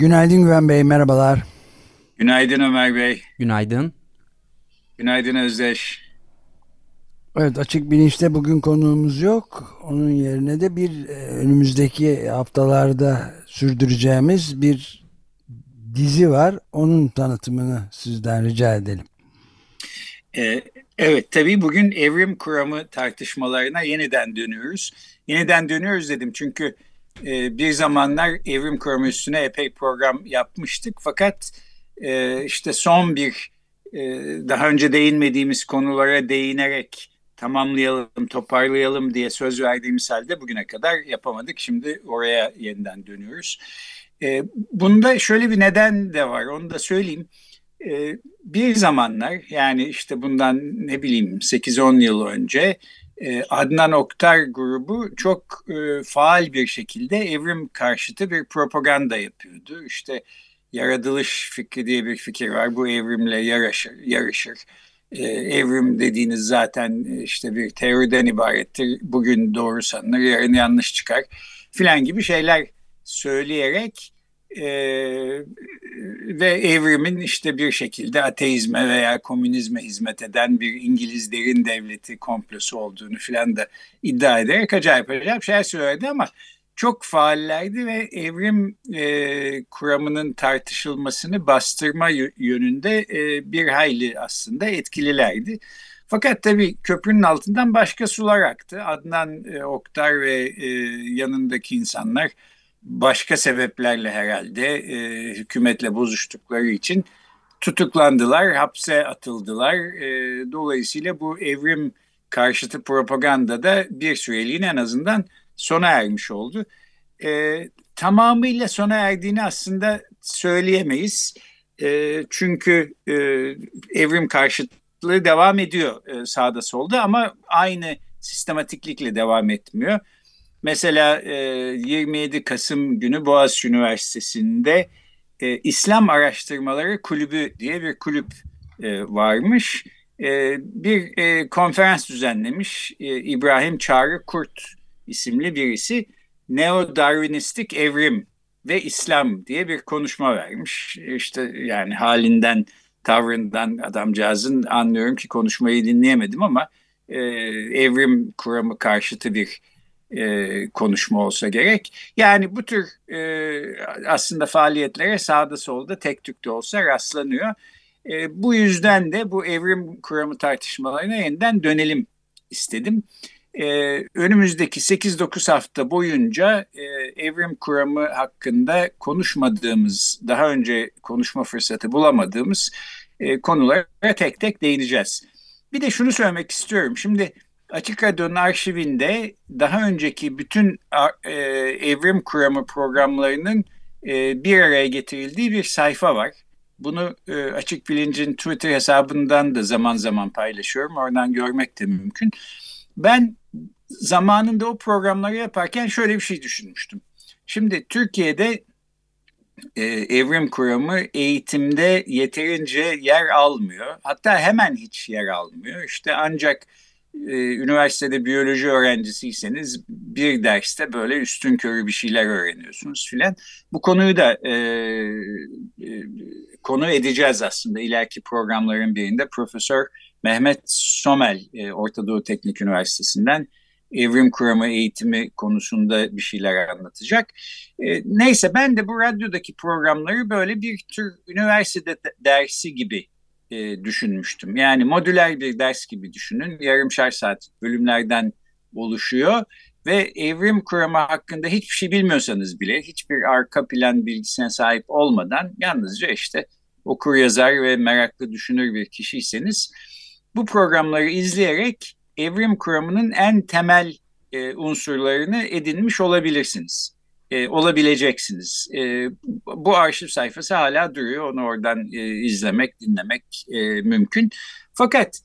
Günaydın Güven Bey, merhabalar. Günaydın Ömer Bey. Günaydın. Günaydın Özdeş. Evet, açık bilinçte bugün konuğumuz yok. Onun yerine de bir e, önümüzdeki haftalarda sürdüreceğimiz bir dizi var. Onun tanıtımını sizden rica edelim. Ee, evet, tabii bugün evrim kuramı tartışmalarına yeniden dönüyoruz. Yeniden dönüyoruz dedim çünkü e, bir zamanlar evrim kuramı epey program yapmıştık. Fakat e, işte son bir e, daha önce değinmediğimiz konulara değinerek tamamlayalım, toparlayalım diye söz verdiğimiz halde bugüne kadar yapamadık. Şimdi oraya yeniden dönüyoruz. E, bunda şöyle bir neden de var, onu da söyleyeyim. E, bir zamanlar yani işte bundan ne bileyim 8-10 yıl önce e, Adnan Oktar grubu çok e, faal bir şekilde evrim karşıtı bir propaganda yapıyordu. İşte yaratılış fikri diye bir fikir var. Bu evrimle yarışır. yarışır. Ee, evrim dediğiniz zaten işte bir teoriden ibarettir. Bugün doğru sanılır, yarın yanlış çıkar filan gibi şeyler söyleyerek e, ve evrimin işte bir şekilde ateizme veya komünizme hizmet eden bir İngiliz derin devleti komplosu olduğunu filan da iddia ederek acayip acayip şeyler söyledi ama çok faallerdi ve evrim e, kuramının tartışılmasını bastırma yönünde e, bir hayli aslında etkililerdi. Fakat tabii köprünün altından başka sular aktı. Adnan e, Oktar ve e, yanındaki insanlar başka sebeplerle herhalde e, hükümetle bozuştukları için tutuklandılar, hapse atıldılar. E, dolayısıyla bu evrim karşıtı propaganda da bir süreliğine en azından sona ermiş oldu. E, tamamıyla sona erdiğini aslında söyleyemeyiz. E, çünkü e, evrim karşıtlığı devam ediyor e, sağda solda ama aynı sistematiklikle devam etmiyor. Mesela e, 27 Kasım günü Boğaziçi Üniversitesi'nde e, İslam Araştırmaları Kulübü diye bir kulüp e, varmış. E, bir e, konferans düzenlemiş e, İbrahim Çağrı Kurt isimli birisi neo-darwinistik evrim ve İslam diye bir konuşma vermiş. İşte yani halinden, tavrından adamcağızın anlıyorum ki konuşmayı dinleyemedim ama e, evrim kuramı karşıtı bir e, konuşma olsa gerek. Yani bu tür e, aslında faaliyetlere sağda solda tek tük de olsa rastlanıyor. E, bu yüzden de bu evrim kuramı tartışmalarına yeniden dönelim istedim. Ee, önümüzdeki 8-9 hafta boyunca e, evrim kuramı hakkında konuşmadığımız, daha önce konuşma fırsatı bulamadığımız e, konulara tek tek değineceğiz. Bir de şunu söylemek istiyorum. Şimdi Açık Radyo'nun arşivinde daha önceki bütün e, evrim kuramı programlarının e, bir araya getirildiği bir sayfa var. Bunu e, Açık Bilinc'in Twitter hesabından da zaman zaman paylaşıyorum. Oradan görmek de mümkün. Ben zamanında o programları yaparken şöyle bir şey düşünmüştüm. Şimdi Türkiye'de e, evrim kuramı eğitimde yeterince yer almıyor. Hatta hemen hiç yer almıyor. İşte ancak e, üniversitede biyoloji öğrencisiyseniz bir derste böyle üstün körü bir şeyler öğreniyorsunuz filan. Bu konuyu da e, e, konu edeceğiz aslında ileriki programların birinde. Profesör Mehmet Somel e, Orta Doğu Teknik Üniversitesi'nden evrim kuramı eğitimi konusunda bir şeyler anlatacak. E, neyse ben de bu radyodaki programları böyle bir tür üniversite dersi gibi e, düşünmüştüm. Yani modüler bir ders gibi düşünün. Yarımşar saat bölümlerden oluşuyor ve evrim kuramı hakkında hiçbir şey bilmiyorsanız bile hiçbir arka plan bilgisine sahip olmadan yalnızca işte okur yazar ve meraklı düşünür bir kişiyseniz bu programları izleyerek evrim kuramının en temel e, unsurlarını edinmiş olabilirsiniz. E, olabileceksiniz. E, bu arşiv sayfası hala duruyor. Onu oradan e, izlemek, dinlemek e, mümkün. Fakat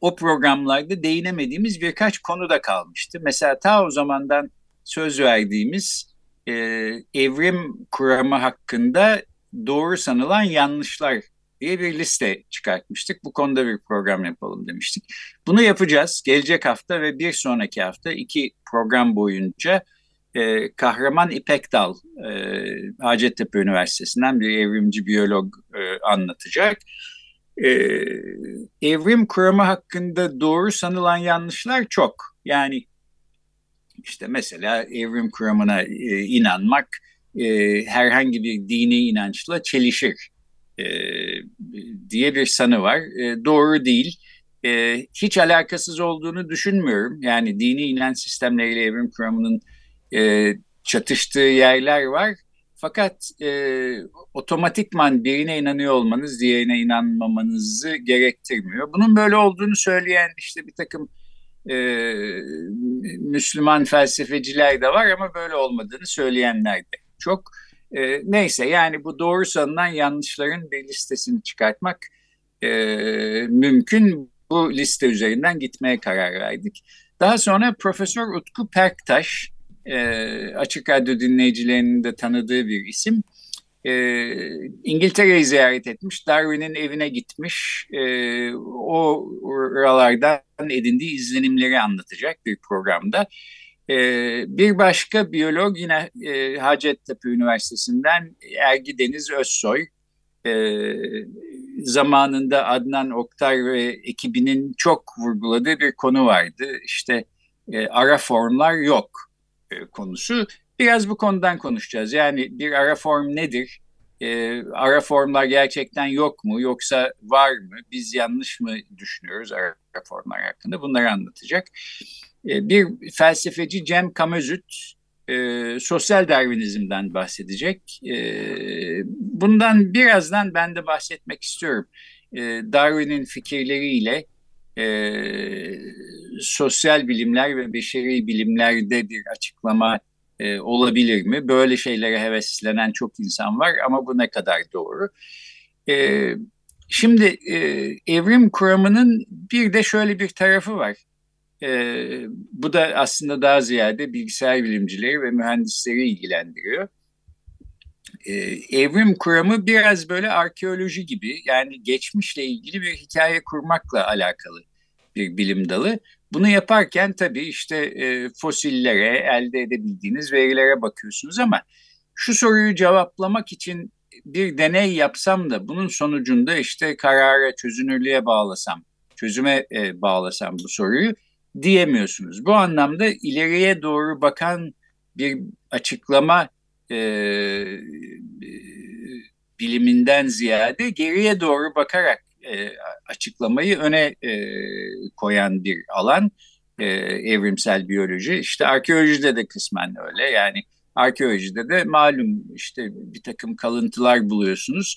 o programlarda değinemediğimiz birkaç konu da kalmıştı. Mesela ta o zamandan söz verdiğimiz e, evrim kuramı hakkında doğru sanılan yanlışlar diye bir liste çıkartmıştık. Bu konuda bir program yapalım demiştik. Bunu yapacağız. Gelecek hafta ve bir sonraki hafta iki program boyunca e, Kahraman İpek Dal e, Hacettepe Üniversitesi'nden bir evrimci biyolog e, anlatacak. E, evrim kuramı hakkında doğru sanılan yanlışlar çok. Yani işte mesela evrim kuramına e, inanmak e, herhangi bir dini inançla çelişir e, diye bir sanı var. E, doğru değil. E, hiç alakasız olduğunu düşünmüyorum. Yani dini inanç sistemleriyle evrim kuramının e, çatıştığı yerler var. Fakat e, otomatikman birine inanıyor olmanız diğerine inanmamanızı gerektirmiyor. Bunun böyle olduğunu söyleyen işte bir takım e, Müslüman felsefeciler de var ama böyle olmadığını söyleyenler de çok. E, neyse yani bu doğru sanılan yanlışların bir listesini çıkartmak e, mümkün. Bu liste üzerinden gitmeye karar verdik. Daha sonra Profesör Utku Perktaş, e, Açık Radyo dinleyicilerinin de tanıdığı bir isim. E, İngiltere'yi ziyaret etmiş, Darwin'in evine gitmiş, e, o oralardan edindiği izlenimleri anlatacak bir programda. E, bir başka biyolog yine e, Hacettepe Üniversitesi'nden Ergi Deniz Özsoy, e, zamanında Adnan Oktar ve ekibinin çok vurguladığı bir konu vardı. İşte e, ara formlar yok e, konusu. Biraz bu konudan konuşacağız. Yani bir ara form nedir? E, ara formlar gerçekten yok mu yoksa var mı? Biz yanlış mı düşünüyoruz ara formlar hakkında? Bunları anlatacak. E, bir felsefeci Cem Kamözüt e, sosyal Darwinizm'den bahsedecek. E, bundan birazdan ben de bahsetmek istiyorum. E, Darwin'in fikirleriyle e, sosyal bilimler ve beşeri bilimlerde bir açıklama e, olabilir mi? Böyle şeylere heveslenen çok insan var ama bu ne kadar doğru? E, şimdi e, evrim kuramının bir de şöyle bir tarafı var. E, bu da aslında daha ziyade bilgisayar bilimcileri ve mühendisleri ilgilendiriyor. E, evrim kuramı biraz böyle arkeoloji gibi yani geçmişle ilgili bir hikaye kurmakla alakalı bir bilim dalı. Bunu yaparken tabii işte e, fosillere, elde edebildiğiniz verilere bakıyorsunuz ama şu soruyu cevaplamak için bir deney yapsam da bunun sonucunda işte karara, çözünürlüğe bağlasam, çözüme e, bağlasam bu soruyu diyemiyorsunuz. Bu anlamda ileriye doğru bakan bir açıklama e, biliminden ziyade geriye doğru bakarak e, açıklamayı öne e, koyan bir alan e, evrimsel biyoloji. İşte arkeolojide de kısmen öyle yani arkeolojide de malum işte bir takım kalıntılar buluyorsunuz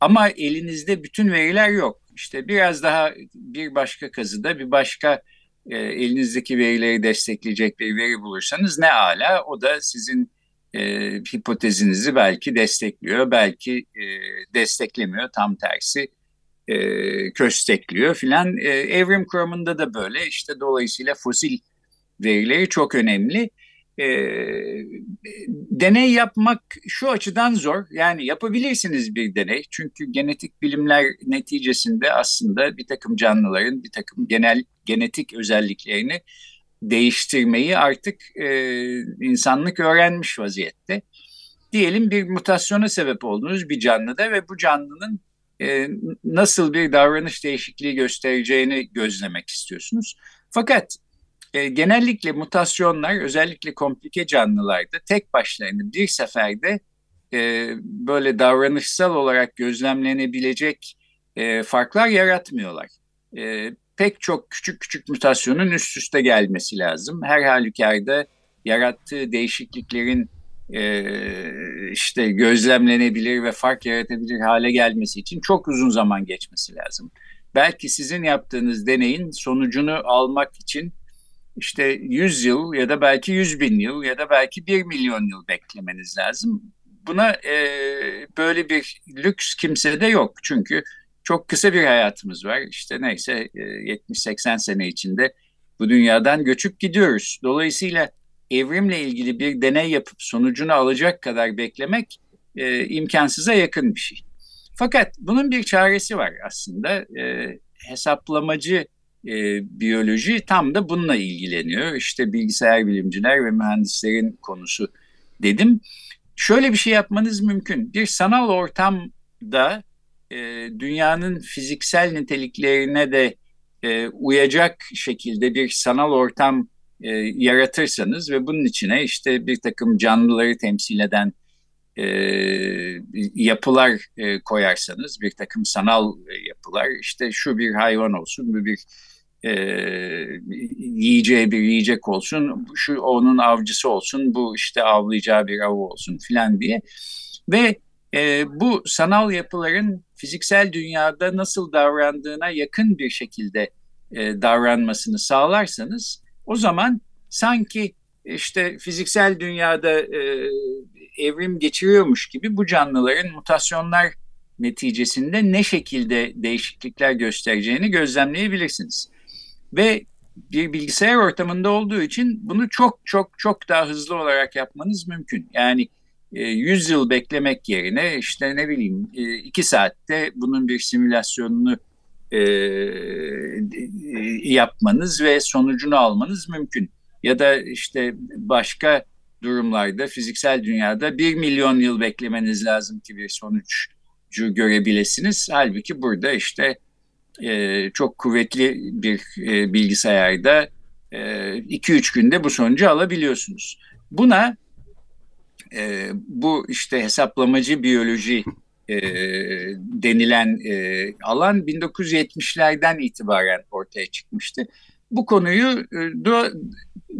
ama elinizde bütün veriler yok. İşte biraz daha bir başka kazıda bir başka e, elinizdeki verileri destekleyecek bir veri bulursanız ne ala o da sizin e, hipotezinizi belki destekliyor, belki e, desteklemiyor tam tersi e, köstekliyor filan. E, evrim kuramında da böyle işte dolayısıyla fosil verileri çok önemli. E, deney yapmak şu açıdan zor. Yani yapabilirsiniz bir deney. Çünkü genetik bilimler neticesinde aslında bir takım canlıların bir takım genel genetik özelliklerini değiştirmeyi artık e, insanlık öğrenmiş vaziyette. Diyelim bir mutasyona sebep oldunuz bir canlıda ve bu canlının e, nasıl bir davranış değişikliği göstereceğini gözlemek istiyorsunuz. Fakat e, genellikle mutasyonlar özellikle komplike canlılarda tek başlarına bir seferde e, böyle davranışsal olarak gözlemlenebilecek e, farklar yaratmıyorlar. Pek çok küçük küçük mutasyonun üst üste gelmesi lazım. Her halükarda yarattığı değişikliklerin e, işte gözlemlenebilir ve fark yaratabilir hale gelmesi için çok uzun zaman geçmesi lazım. Belki sizin yaptığınız deneyin sonucunu almak için işte 100 yıl ya da belki 100 bin yıl ya da belki 1 milyon yıl beklemeniz lazım. Buna e, böyle bir lüks kimsede yok. Çünkü çok kısa bir hayatımız var. İşte neyse e, 70-80 sene içinde bu dünyadan göçüp gidiyoruz. Dolayısıyla evrimle ilgili bir deney yapıp sonucunu alacak kadar beklemek e, imkansıza yakın bir şey. Fakat bunun bir çaresi var aslında. E, hesaplamacı e, biyoloji tam da bununla ilgileniyor. İşte bilgisayar bilimciler ve mühendislerin konusu dedim. Şöyle bir şey yapmanız mümkün. Bir sanal ortamda e, dünyanın fiziksel niteliklerine de e, uyacak şekilde bir sanal ortam e, yaratırsanız ve bunun içine işte bir takım canlıları temsil eden e, yapılar e, koyarsanız, bir takım sanal yapılar, işte şu bir hayvan olsun, bu bir e, yiyeceği bir yiyecek olsun, şu onun avcısı olsun, bu işte avlayacağı bir av olsun filan diye. Ve e, bu sanal yapıların fiziksel dünyada nasıl davrandığına yakın bir şekilde e, davranmasını sağlarsanız o zaman sanki işte fiziksel dünyada e, evrim geçiriyormuş gibi bu canlıların mutasyonlar neticesinde ne şekilde değişiklikler göstereceğini gözlemleyebilirsiniz. Ve bir bilgisayar ortamında olduğu için bunu çok çok çok daha hızlı olarak yapmanız mümkün. Yani 100 e, yıl beklemek yerine işte ne bileyim 2 e, saatte bunun bir simülasyonunu e, yapmanız ve sonucunu almanız mümkün. Ya da işte başka durumlarda fiziksel dünyada 1 milyon yıl beklemeniz lazım ki bir sonucu görebilirsiniz. Halbuki burada işte e, çok kuvvetli bir e, bilgisayarda 2-3 e, günde bu sonucu alabiliyorsunuz. Buna e, bu işte hesaplamacı biyoloji e, denilen e, alan 1970'lerden itibaren ortaya çıkmıştı. Bu konuyu e, do,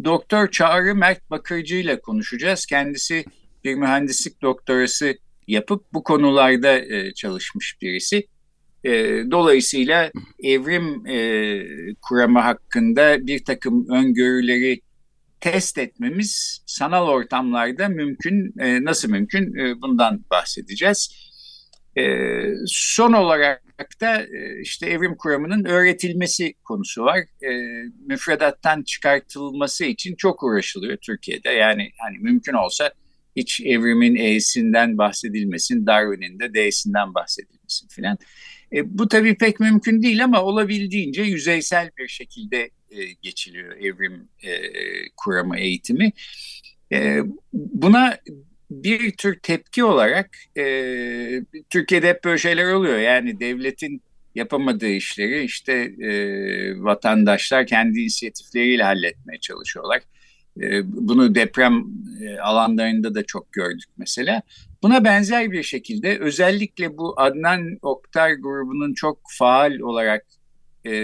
Doktor Çağrı Mert Bakırcı ile konuşacağız. Kendisi bir mühendislik doktorası yapıp bu konularda e, çalışmış birisi. E, dolayısıyla evrim e, kuramı hakkında bir takım öngörüleri test etmemiz sanal ortamlarda mümkün. E, nasıl mümkün? E, bundan bahsedeceğiz. E, son olarak da e, işte evrim kuramının öğretilmesi konusu var. E, müfredattan çıkartılması için çok uğraşılıyor Türkiye'de. Yani hani mümkün olsa hiç evrimin E'sinden bahsedilmesin, Darwin'in de D'sinden bahsedilmesin filan. E, bu tabii pek mümkün değil ama olabildiğince yüzeysel bir şekilde e, geçiliyor evrim e, kuramı eğitimi. E, buna bir tür tepki olarak e, Türkiye'de hep böyle şeyler oluyor. Yani devletin yapamadığı işleri işte e, vatandaşlar kendi inisiyatifleriyle halletmeye çalışıyorlar. E, bunu deprem e, alanlarında da çok gördük mesela. Buna benzer bir şekilde özellikle bu Adnan Oktar grubunun çok faal olarak e,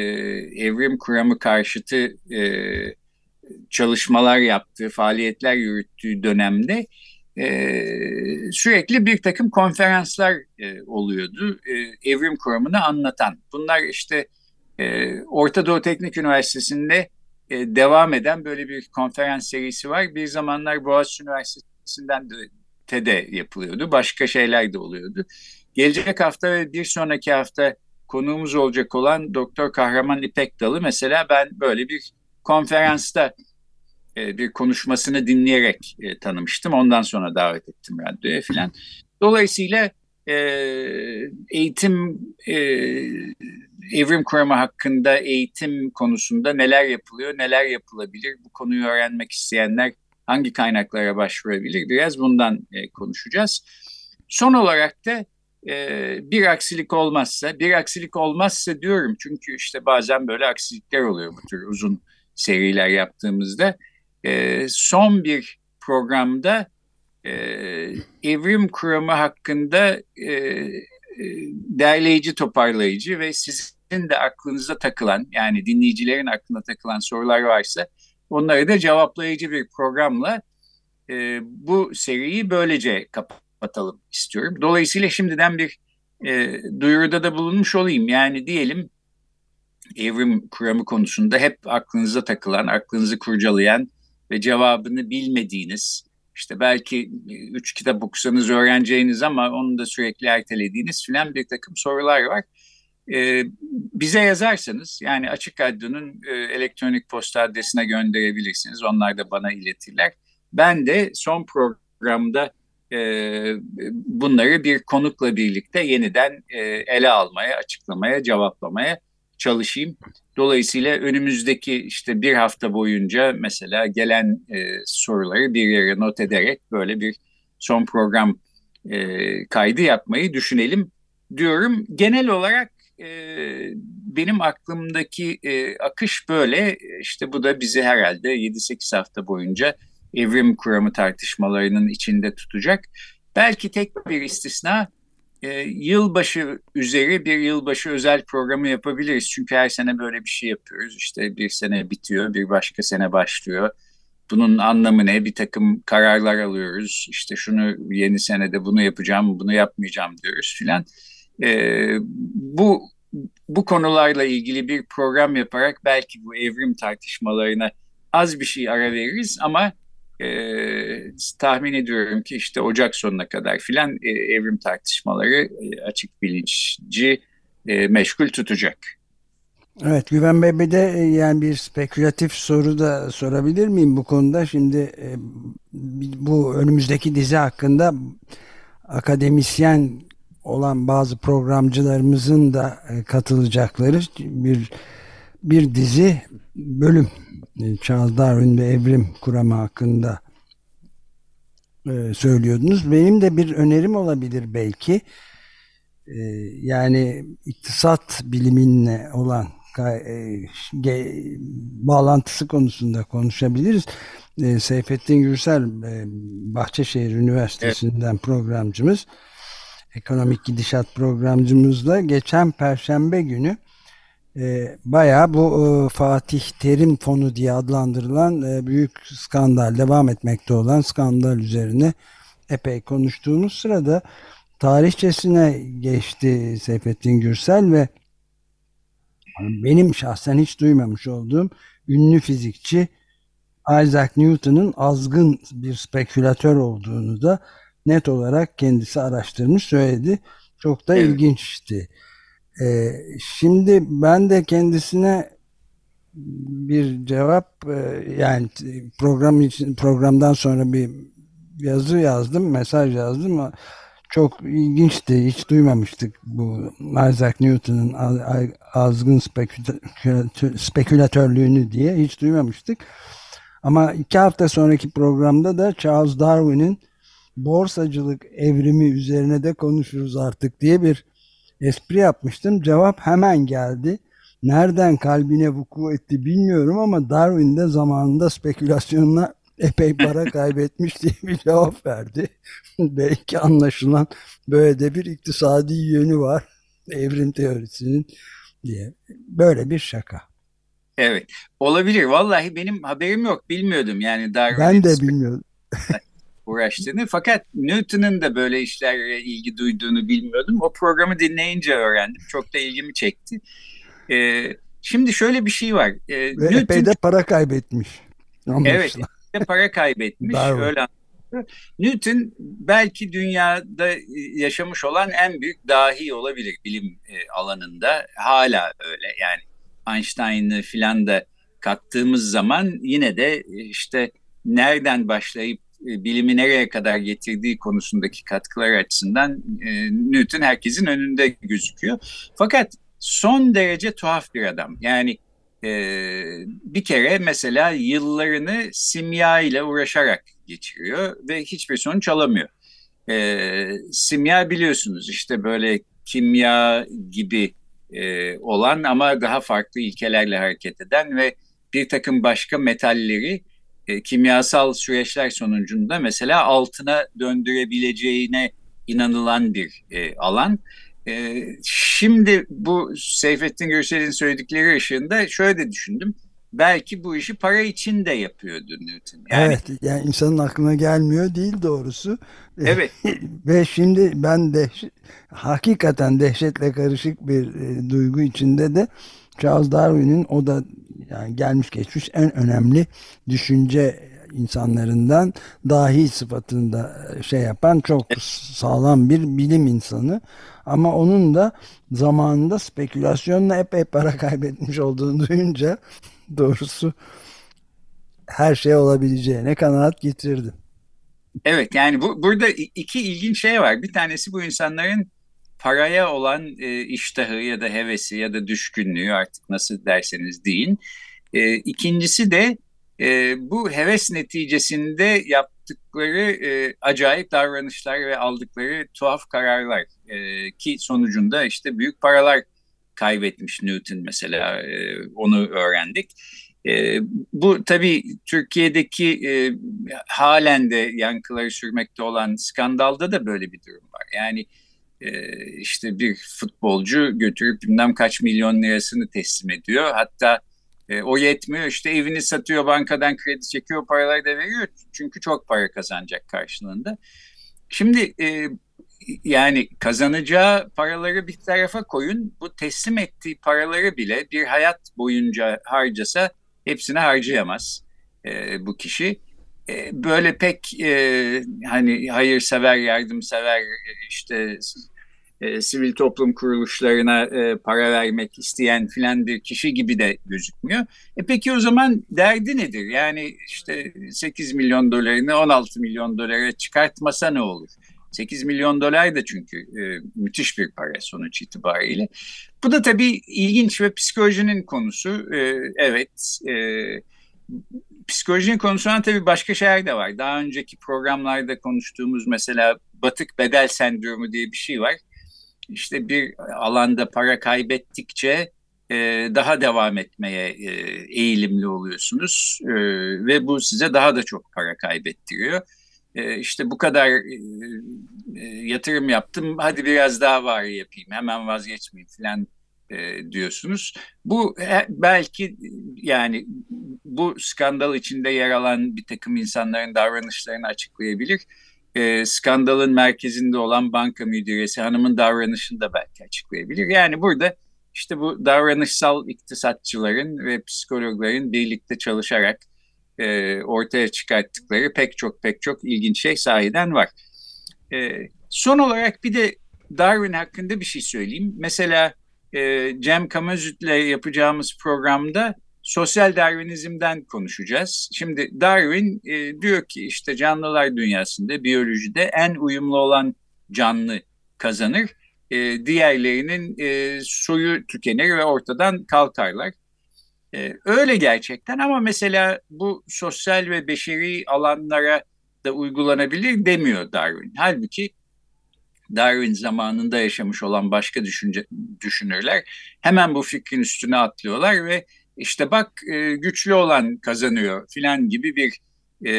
evrim kuramı karşıtı e, çalışmalar yaptığı, faaliyetler yürüttüğü dönemde e, sürekli bir takım konferanslar e, oluyordu e, evrim kuramını anlatan. Bunlar işte e, Orta Doğu Teknik Üniversitesi'nde e, devam eden böyle bir konferans serisi var. Bir zamanlar Boğaziçi Üniversitesi'nden de TED'e yapılıyordu. Başka şeyler de oluyordu. Gelecek hafta ve bir sonraki hafta konuğumuz olacak olan Doktor Kahraman İpek Dalı mesela ben böyle bir konferansta e, bir konuşmasını dinleyerek e, tanımıştım. Ondan sonra davet ettim radyoya filan. Dolayısıyla e, eğitim e, evrim kuramı hakkında eğitim konusunda neler yapılıyor, neler yapılabilir, bu konuyu öğrenmek isteyenler hangi kaynaklara başvurabilir biraz bundan e, konuşacağız. Son olarak da e, bir aksilik olmazsa, bir aksilik olmazsa diyorum çünkü işte bazen böyle aksilikler oluyor bu tür uzun seriler yaptığımızda e, son bir programda e, evrim kuramı hakkında e, e, derleyici, toparlayıcı ve sizin de aklınıza takılan yani dinleyicilerin aklına takılan sorular varsa onları da cevaplayıcı bir programla e, bu seriyi böylece kapatalım istiyorum. Dolayısıyla şimdiden bir e, duyuruda da bulunmuş olayım. Yani diyelim evrim kuramı konusunda hep aklınıza takılan, aklınızı kurcalayan ve cevabını bilmediğiniz, işte belki üç kitap okusanız öğreneceğiniz ama onu da sürekli ertelediğiniz filan bir takım sorular var. Ee, bize yazarsanız yani Açık Radyo'nun e, elektronik posta adresine gönderebilirsiniz. Onlar da bana iletirler. Ben de son programda e, bunları bir konukla birlikte yeniden e, ele almaya, açıklamaya, cevaplamaya çalışayım. Dolayısıyla önümüzdeki işte bir hafta boyunca mesela gelen e, soruları bir yere not ederek böyle bir son program e, kaydı yapmayı düşünelim diyorum. Genel olarak e, benim aklımdaki e, akış böyle. İşte bu da bizi herhalde 7-8 hafta boyunca evrim kuramı tartışmalarının içinde tutacak. Belki tek bir istisna e, yılbaşı üzeri bir yılbaşı özel programı yapabiliriz. Çünkü her sene böyle bir şey yapıyoruz. İşte bir sene bitiyor, bir başka sene başlıyor. Bunun anlamı ne? Bir takım kararlar alıyoruz. İşte şunu yeni senede bunu yapacağım, bunu yapmayacağım diyoruz filan. E, bu bu konularla ilgili bir program yaparak belki bu evrim tartışmalarına az bir şey ara veririz ama e, tahmin ediyorum ki işte Ocak sonuna kadar filan e, evrim tartışmaları e, açık bilinçci e, meşgul tutacak. Evet Güven Bey bir de e, yani bir spekülatif soru da sorabilir miyim bu konuda? Şimdi e, bu önümüzdeki dizi hakkında akademisyen olan bazı programcılarımızın da e, katılacakları bir bir dizi bölüm e, Charles Darwin ve evrim kuramı hakkında e, söylüyordunuz. Benim de bir önerim olabilir belki. Yani iktisat biliminle olan bağlantısı konusunda konuşabiliriz. Seyfettin Gürsel Bahçeşehir Üniversitesi'nden evet. programcımız ekonomik gidişat programcımızla geçen perşembe günü e, bayağı bu e, Fatih Terim Fonu diye adlandırılan e, büyük skandal devam etmekte olan skandal üzerine epey konuştuğumuz sırada tarihçesine geçti Seyfettin Gürsel ve benim şahsen hiç duymamış olduğum ünlü fizikçi Isaac Newton'un azgın bir spekülatör olduğunu da net olarak kendisi araştırmış söyledi. Çok da evet. ilginçti. Ee, şimdi ben de kendisine bir cevap e, yani program için programdan sonra bir yazı yazdım, mesaj yazdım. Çok ilginçti. Hiç duymamıştık bu Isaac Newton'un azgın spekülatörlüğünü diye hiç duymamıştık. Ama iki hafta sonraki programda da Charles Darwin'in borsacılık evrimi üzerine de konuşuruz artık diye bir espri yapmıştım. Cevap hemen geldi. Nereden kalbine vuku etti bilmiyorum ama Darwin de zamanında spekülasyonla epey para kaybetmiş diye bir cevap verdi. Belki anlaşılan böyle de bir iktisadi yönü var evrim teorisinin diye. Böyle bir şaka. Evet olabilir. Vallahi benim haberim yok bilmiyordum yani Darwin. Ben de bilmiyordum. uğraştığını. Fakat Newton'un da böyle işlerle ilgi duyduğunu bilmiyordum. O programı dinleyince öğrendim. Çok da ilgimi çekti. Ee, şimdi şöyle bir şey var. Ee, Ve Newton, epey de para kaybetmiş. Anlaşılan. Evet, de para kaybetmiş. öyle Newton belki dünyada yaşamış olan en büyük dahi olabilir bilim e, alanında. Hala öyle yani Einstein'ı filan da kattığımız zaman yine de e, işte nereden başlayıp e, bilimi nereye kadar getirdiği konusundaki katkılar açısından e, Newton herkesin önünde gözüküyor. Fakat son derece tuhaf bir adam. Yani e, bir kere mesela yıllarını simya ile uğraşarak geçiriyor ve hiçbir sonuç alamıyor. E, simya biliyorsunuz işte böyle kimya gibi e, olan ama daha farklı ilkelerle hareket eden ve bir takım başka metalleri e, kimyasal süreçler sonucunda mesela altına döndürebileceğine inanılan bir e, alan. E, şimdi bu Seyfettin Gürsel'in söyledikleri ışığında şöyle de düşündüm. Belki bu işi para için de yapıyordu Newton. Yani, evet yani insanın aklına gelmiyor değil doğrusu. Evet. Ve şimdi ben de hakikaten dehşetle karışık bir e, duygu içinde de Charles Darwin'in o da yani gelmiş geçmiş en önemli düşünce insanlarından dahi sıfatında e, şey yapan çok sağlam bir bilim insanı. Ama onun da zamanında spekülasyonla epey para kaybetmiş olduğunu duyunca doğrusu her şey olabileceğine kanaat getirdim. Evet yani bu, burada iki ilginç şey var. Bir tanesi bu insanların paraya olan e, iştahı ya da hevesi ya da düşkünlüğü artık nasıl derseniz deyin. E, ikincisi de e, bu heves neticesinde yaptıkları e, acayip davranışlar ve aldıkları tuhaf kararlar e, ki sonucunda işte büyük paralar kaybetmiş Newton mesela e, onu öğrendik. E, bu tabii Türkiye'deki e, halen de yankıları sürmekte olan skandalda da böyle bir durum var. Yani e, işte bir futbolcu götürüp bilmem kaç milyon lirasını teslim ediyor. Hatta e, o yetmiyor işte evini satıyor bankadan kredi çekiyor paraları da veriyor. Çünkü çok para kazanacak karşılığında. Şimdi e, yani kazanacağı paraları bir tarafa koyun. Bu teslim ettiği paraları bile bir hayat boyunca harcasa hepsini harcayamaz e, bu kişi. E, böyle pek e, hani hayırsever, yardımsever işte e, sivil toplum kuruluşlarına e, para vermek isteyen filan bir kişi gibi de gözükmüyor. E peki o zaman derdi nedir? Yani işte 8 milyon dolarını 16 milyon dolara çıkartmasa ne olur? 8 milyon dolar da çünkü e, müthiş bir para sonuç itibariyle. Bu da tabii ilginç ve psikolojinin konusu. E, evet, e, psikolojinin konusuna tabii başka şeyler de var. Daha önceki programlarda konuştuğumuz mesela batık bedel sendromu diye bir şey var. İşte bir alanda para kaybettikçe e, daha devam etmeye e, eğilimli oluyorsunuz e, ve bu size daha da çok para kaybettiriyor. E, işte bu kadar e, e, yatırım yaptım hadi biraz daha var yapayım hemen vazgeçmeyeyim falan e, diyorsunuz. Bu belki yani bu skandal içinde yer alan bir takım insanların davranışlarını açıklayabilir. E, skandalın merkezinde olan banka müdüresi hanımın davranışını da belki açıklayabilir. Yani burada işte bu davranışsal iktisatçıların ve psikologların birlikte çalışarak e, ortaya çıkarttıkları pek çok pek çok ilginç şey sahiden var. Son olarak bir de Darwin hakkında bir şey söyleyeyim. Mesela e, Cem Kamazüt'le yapacağımız programda sosyal Darwinizm'den konuşacağız. Şimdi Darwin e, diyor ki işte canlılar dünyasında biyolojide en uyumlu olan canlı kazanır. E, diğerlerinin e, soyu tükenir ve ortadan kalkarlar. E, öyle gerçekten ama mesela bu sosyal ve beşeri alanlara da uygulanabilir demiyor Darwin. Halbuki Darwin zamanında yaşamış olan başka düşünce, düşünürler hemen bu fikrin üstüne atlıyorlar ve işte bak e, güçlü olan kazanıyor filan gibi bir e,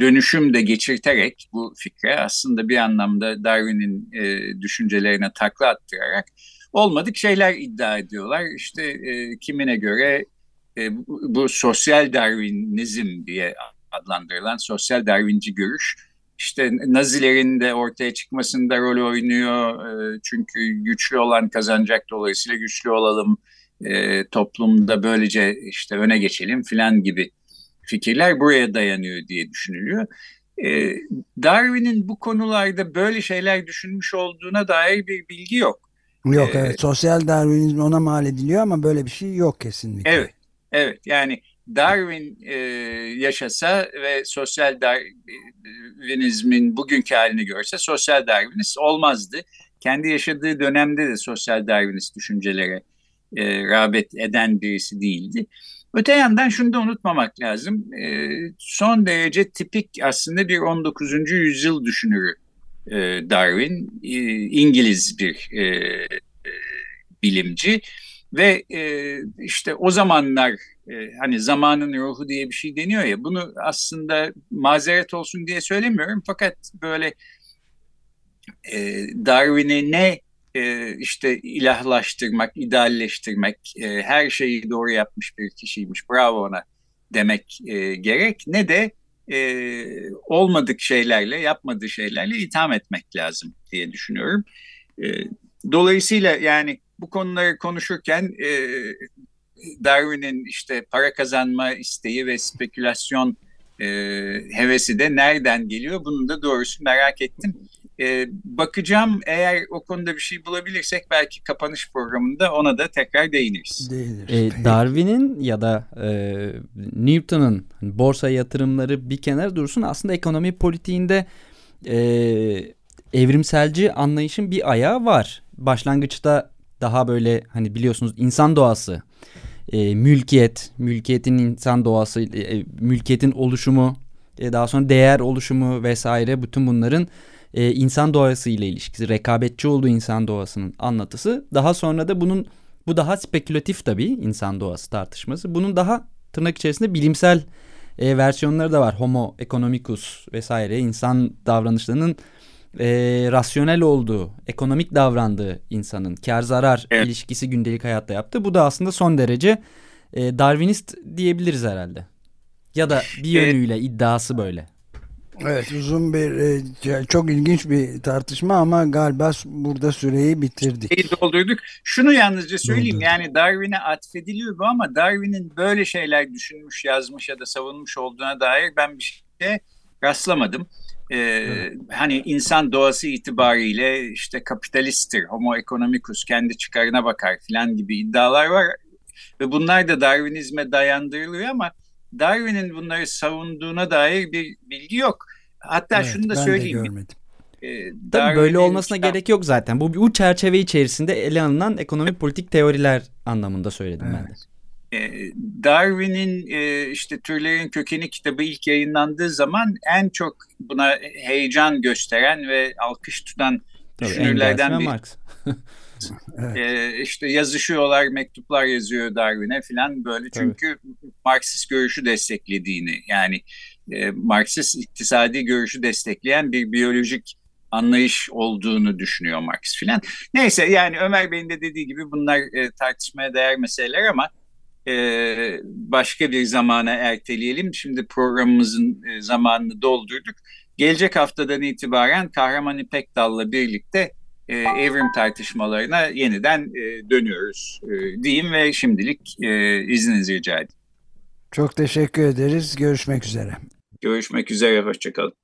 dönüşüm de geçirterek bu fikre aslında bir anlamda Darwin'in e, düşüncelerine takla attırarak olmadık şeyler iddia ediyorlar. İşte kimine göre bu sosyal Darwinizm diye adlandırılan sosyal Darwinci görüş işte Nazilerin de ortaya çıkmasında rol oynuyor. E, çünkü güçlü olan kazanacak dolayısıyla güçlü olalım e, toplumda böylece işte öne geçelim filan gibi fikirler buraya dayanıyor diye düşünülüyor. E, Darwin'in bu konularda böyle şeyler düşünmüş olduğuna dair bir bilgi yok. Yok ee, evet sosyal Darwinizm ona mal ediliyor ama böyle bir şey yok kesinlikle. Evet evet yani Darwin e, yaşasa ve sosyal Darwinizmin bugünkü halini görse sosyal Darwinist olmazdı. Kendi yaşadığı dönemde de sosyal Darwinist düşüncelere e, rağbet eden birisi değildi. Öte yandan şunu da unutmamak lazım. E, son derece tipik aslında bir 19. yüzyıl düşünürü e, Darwin. E, İngiliz bir e, e, bilimci ve e, işte o zamanlar e, hani zamanın ruhu diye bir şey deniyor ya bunu aslında mazeret olsun diye söylemiyorum fakat böyle e, Darwin'i ne e, işte ilahlaştırmak, idealleştirmek, e, her şeyi doğru yapmış bir kişiymiş, bravo ona demek e, gerek. Ne de e, olmadık şeylerle, yapmadığı şeylerle itham etmek lazım diye düşünüyorum. E, dolayısıyla yani bu konuları konuşurken e, Darwin'in işte para kazanma isteği ve spekülasyon e, hevesi de nereden geliyor? Bunu da doğrusu merak ettim. E, bakacağım eğer o konuda bir şey bulabilirsek belki kapanış programında ona da tekrar değiniriz. değiniriz. E, Darwin'in ya da e, Newton'un borsa yatırımları bir kenar dursun aslında ekonomi politiğinde e, evrimselci anlayışın bir ayağı var. Başlangıçta daha böyle hani biliyorsunuz insan doğası, e, mülkiyet, mülkiyetin insan doğası, e, mülkiyetin oluşumu, e, daha sonra değer oluşumu vesaire bütün bunların e, insan doğası ile ilişkisi, rekabetçi olduğu insan doğasının anlatısı. Daha sonra da bunun bu daha spekülatif tabii insan doğası tartışması. Bunun daha tırnak içerisinde bilimsel e, versiyonları da var. Homo economicus vesaire insan davranışlarının e, rasyonel olduğu, ekonomik davrandığı insanın kar zarar evet. ilişkisi gündelik hayatta yaptı. Bu da aslında son derece e, Darwinist diyebiliriz herhalde. Ya da bir yönüyle evet. iddiası böyle. Evet uzun bir e, çok ilginç bir tartışma ama galiba burada süreyi bitirdik. Süreyi doldurduk. Şunu yalnızca söyleyeyim Doldurduk. yani Darwin'e atfediliyor bu ama Darwin'in böyle şeyler düşünmüş, yazmış ya da savunmuş olduğuna dair ben bir şey rastlamadım. Ee, hani insan doğası itibariyle işte kapitalisttir, homo economicus kendi çıkarına bakar filan gibi iddialar var. Ve bunlar da Darwinizme dayandırılıyor ama Darwin'in bunları savunduğuna dair bir bilgi yok. Hatta evet, şunu da söyleyeyim. De görmedim. Ee, Tabii böyle olmasına işte, gerek yok zaten. Bu bu çerçeve içerisinde ele alınan ekonomik politik teoriler anlamında söyledim evet. ben de. Ee, Darwin'in e, işte Türlerin Kökeni kitabı ilk yayınlandığı zaman en çok buna heyecan gösteren ve alkış tutan Tabii, düşünürlerden biri. Marx. evet. e, işte yazışıyorlar, mektuplar yazıyor Darwin'e falan böyle. Çünkü Tabii. Marksist görüşü desteklediğini yani e, Marksist iktisadi görüşü destekleyen bir biyolojik anlayış olduğunu düşünüyor Marx filan. Neyse yani Ömer Bey'in de dediği gibi bunlar e, tartışmaya değer meseleler ama e, başka bir zamana erteleyelim. Şimdi programımızın e, zamanını doldurduk. Gelecek haftadan itibaren Kahraman İpek Dal'la birlikte e, evrim tartışmalarına yeniden e, dönüyoruz e, diyeyim ve şimdilik e, izninizi rica edeyim. Çok teşekkür ederiz. Görüşmek üzere. Görüşmek üzere. Hoşçakalın.